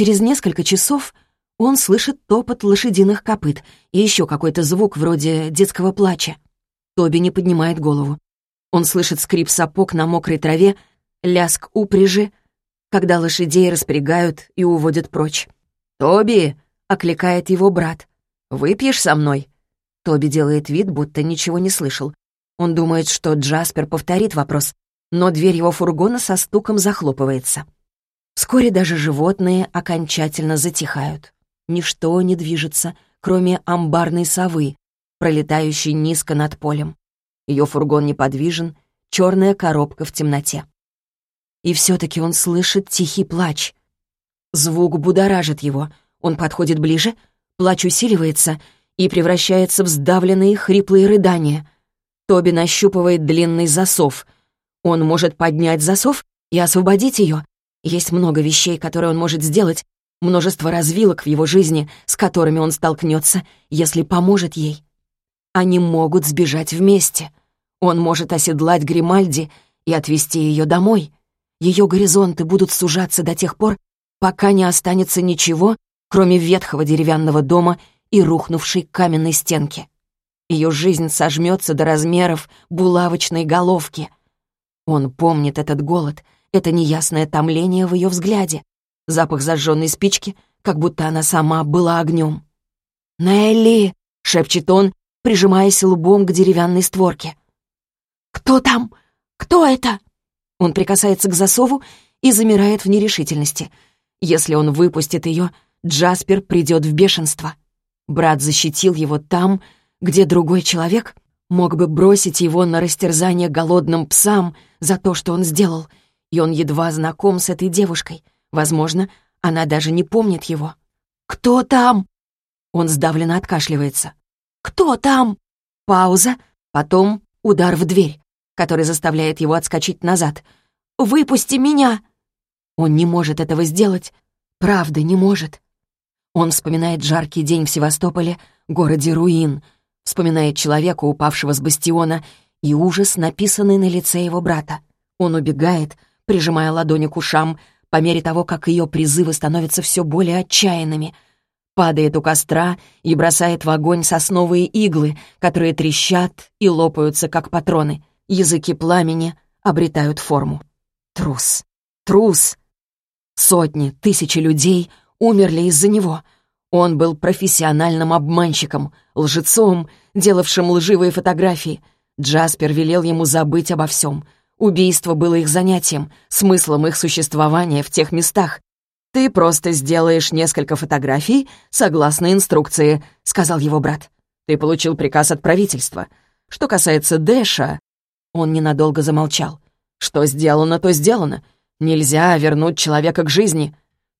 Через несколько часов он слышит топот лошадиных копыт и еще какой-то звук вроде детского плача. Тоби не поднимает голову. Он слышит скрип сапог на мокрой траве, ляск упряжи, когда лошадей распрягают и уводят прочь. «Тоби!» — окликает его брат. «Выпьешь со мной?» Тоби делает вид, будто ничего не слышал. Он думает, что Джаспер повторит вопрос, но дверь его фургона со стуком захлопывается. Вскоре даже животные окончательно затихают. Ничто не движется, кроме амбарной совы, пролетающей низко над полем. Ее фургон неподвижен, черная коробка в темноте. И все-таки он слышит тихий плач. Звук будоражит его. Он подходит ближе, плач усиливается и превращается в сдавленные хриплые рыдания. Тоби нащупывает длинный засов. Он может поднять засов и освободить ее. Есть много вещей, которые он может сделать, множество развилок в его жизни, с которыми он столкнется, если поможет ей. Они могут сбежать вместе. Он может оседлать Гримальди и отвезти ее домой. Ее горизонты будут сужаться до тех пор, пока не останется ничего, кроме ветхого деревянного дома и рухнувшей каменной стенки. Ее жизнь сожмется до размеров булавочной головки. Он помнит этот голод, это неясное томление в ее взгляде, запах зажженной спички, как будто она сама была огнем. «Нелли!» — шепчет он, прижимаясь лбом к деревянной створке. «Кто там? Кто это?» Он прикасается к засову и замирает в нерешительности. Если он выпустит ее, Джаспер придет в бешенство. Брат защитил его там, где другой человек мог бы бросить его на растерзание голодным псам за то, что он сделал, и он едва знаком с этой девушкой — Возможно, она даже не помнит его. «Кто там?» Он сдавленно откашливается. «Кто там?» Пауза, потом удар в дверь, который заставляет его отскочить назад. «Выпусти меня!» Он не может этого сделать. Правда, не может. Он вспоминает жаркий день в Севастополе, городе руин, вспоминает человека, упавшего с бастиона, и ужас, написанный на лице его брата. Он убегает, прижимая ладони к ушам, по мере того, как ее призывы становятся все более отчаянными. Падает у костра и бросает в огонь сосновые иглы, которые трещат и лопаются, как патроны. Языки пламени обретают форму. Трус. Трус. Сотни, тысячи людей умерли из-за него. Он был профессиональным обманщиком, лжецом, делавшим лживые фотографии. Джаспер велел ему забыть обо всем — Убийство было их занятием, смыслом их существования в тех местах. «Ты просто сделаешь несколько фотографий согласно инструкции», — сказал его брат. «Ты получил приказ от правительства. Что касается Дэша...» Он ненадолго замолчал. «Что сделано, то сделано. Нельзя вернуть человека к жизни».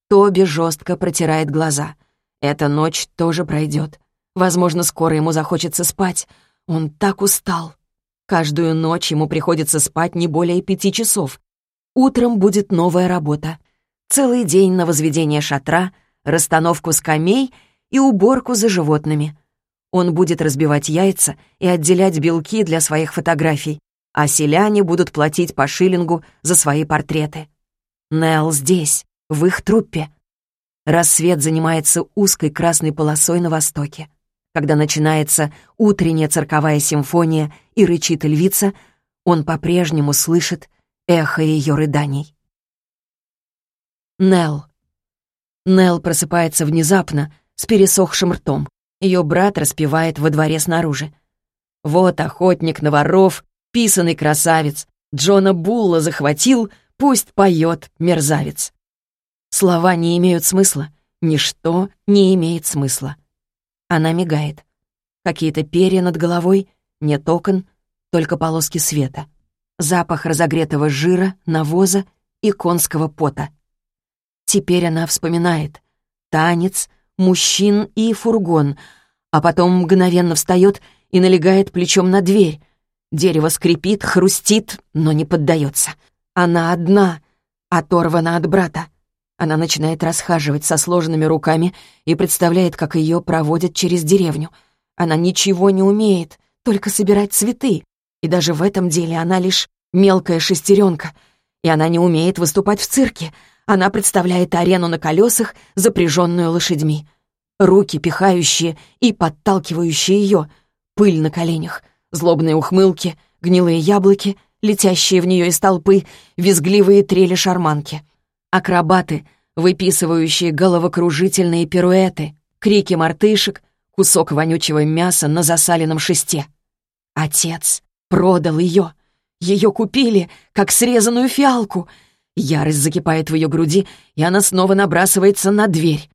Тоби жестко протирает глаза. «Эта ночь тоже пройдет. Возможно, скоро ему захочется спать. Он так устал». Каждую ночь ему приходится спать не более пяти часов. Утром будет новая работа. Целый день на возведение шатра, расстановку скамей и уборку за животными. Он будет разбивать яйца и отделять белки для своих фотографий, а селяне будут платить по шиллингу за свои портреты. Нелл здесь, в их труппе. Рассвет занимается узкой красной полосой на востоке. Когда начинается утренняя цирковая симфония и рычит львица, он по-прежнему слышит эхо ее рыданий. Нел. Нел просыпается внезапно, с пересохшим ртом. Ее брат распевает во дворе снаружи. Вот охотник на воров, писанный красавец. Джона Булла захватил, пусть поет мерзавец. Слова не имеют смысла, ничто не имеет смысла. Она мигает. Какие-то перья над головой, нет окон, только полоски света. Запах разогретого жира, навоза и конского пота. Теперь она вспоминает. Танец, мужчин и фургон, а потом мгновенно встает и налегает плечом на дверь. Дерево скрипит, хрустит, но не поддается. Она одна, оторвана от брата. Она начинает расхаживать со сложенными руками и представляет, как ее проводят через деревню. Она ничего не умеет, только собирать цветы. И даже в этом деле она лишь мелкая шестеренка. И она не умеет выступать в цирке. она представляет арену на колесах, запряженную лошадьми. Руки, пихающие и подталкивающие ее, пыль на коленях, злобные ухмылки, гнилые яблоки, летящие в нее из толпы, визгливые трели шарманки. Акробаты, выписывающие головокружительные пируэты, крики мартышек, кусок вонючего мяса на засаленном шесте. Отец продал ее. Ее купили, как срезанную фиалку. Ярость закипает в ее груди, и она снова набрасывается на дверь.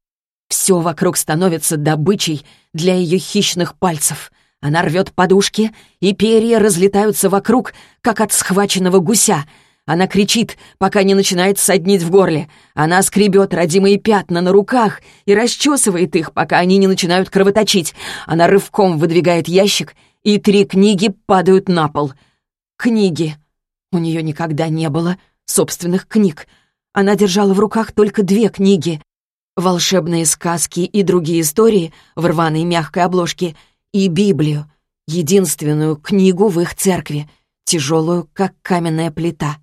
Все вокруг становится добычей для ее хищных пальцев. Она рвет подушки, и перья разлетаются вокруг, как от схваченного гуся. Она кричит, пока не начинает соднить в горле. Она скребет родимые пятна на руках и расчесывает их, пока они не начинают кровоточить. Она рывком выдвигает ящик, и три книги падают на пол. Книги. У нее никогда не было собственных книг. Она держала в руках только две книги. Волшебные сказки и другие истории в рваной мягкой обложке — и Библию, единственную книгу в их церкви, тяжелую, как каменная плита.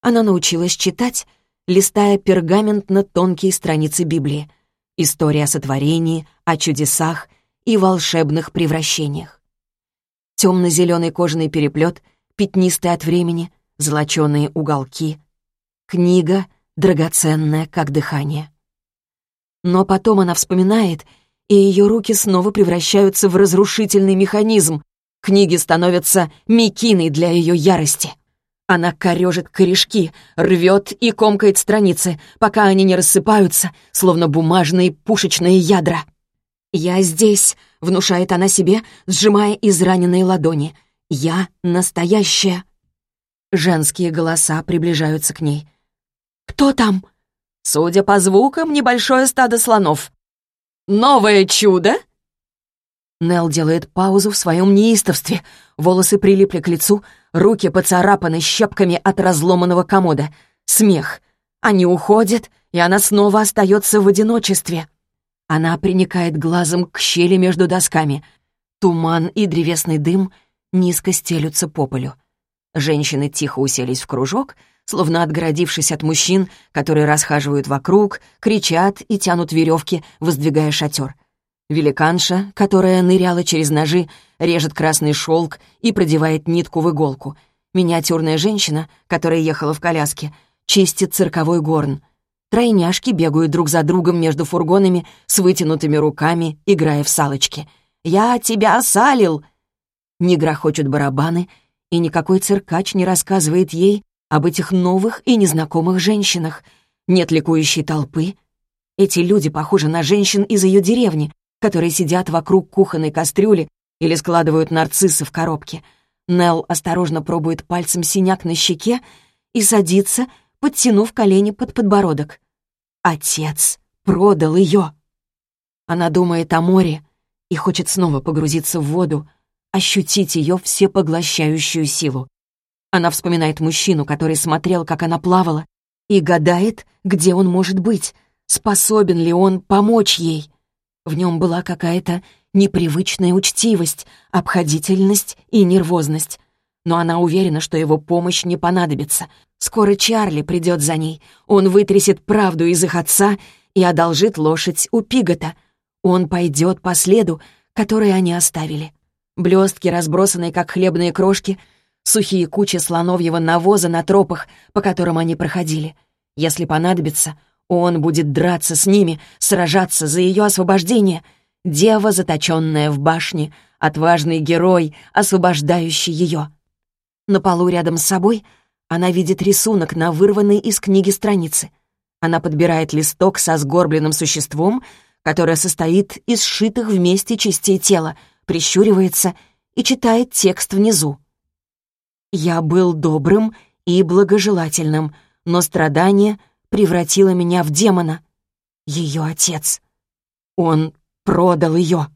Она научилась читать, листая пергаментно тонкие страницы Библии, история о сотворении, о чудесах и волшебных превращениях. Темно-зеленый кожаный переплет, пятнистый от времени, золоченые уголки. Книга, драгоценная, как дыхание. Но потом она вспоминает — и ее руки снова превращаются в разрушительный механизм. Книги становятся мекиной для ее ярости. Она корежит корешки, рвет и комкает страницы, пока они не рассыпаются, словно бумажные пушечные ядра. «Я здесь», — внушает она себе, сжимая израненные ладони. «Я настоящая». Женские голоса приближаются к ней. «Кто там?» Судя по звукам, небольшое стадо слонов. Новое чудо?» Нел делает паузу в своем неистовстве. Волосы прилипли к лицу, руки поцарапаны щепками от разломанного комода. Смех. Они уходят, и она снова остается в одиночестве. Она приникает глазом к щели между досками. Туман и древесный дым низко стелются по полю. Женщины тихо уселись в кружок, словно отгородившись от мужчин, которые расхаживают вокруг, кричат и тянут веревки, воздвигая шатер. Великанша, которая ныряла через ножи, режет красный шелк и продевает нитку в иголку. Миниатюрная женщина, которая ехала в коляске, чистит цирковой горн. Тройняшки бегают друг за другом между фургонами с вытянутыми руками, играя в салочки. «Я тебя салил!» Не грохочут барабаны, и никакой циркач не рассказывает ей об этих новых и незнакомых женщинах. Нет ликующей толпы. Эти люди похожи на женщин из ее деревни, которые сидят вокруг кухонной кастрюли или складывают нарциссы в коробке. Нелл осторожно пробует пальцем синяк на щеке и садится, подтянув колени под подбородок. Отец продал ее. Она думает о море и хочет снова погрузиться в воду, ощутить ее всепоглощающую силу. Она вспоминает мужчину, который смотрел, как она плавала, и гадает, где он может быть, способен ли он помочь ей. В нем была какая-то непривычная учтивость, обходительность и нервозность. Но она уверена, что его помощь не понадобится. Скоро Чарли придет за ней. Он вытрясет правду из их отца и одолжит лошадь у Пигота. Он пойдет по следу, который они оставили. Блестки, разбросанные как хлебные крошки — сухие кучи слоновьего навоза на тропах, по которым они проходили. Если понадобится, он будет драться с ними, сражаться за ее освобождение. Дева, заточенная в башне, отважный герой, освобождающий ее. На полу рядом с собой она видит рисунок на вырванной из книги страницы. Она подбирает листок со сгорбленным существом, которое состоит из сшитых вместе частей тела, прищуривается и читает текст внизу. Я был добрым и благожелательным, но страдание превратило меня в демона. Ее отец. Он продал ее.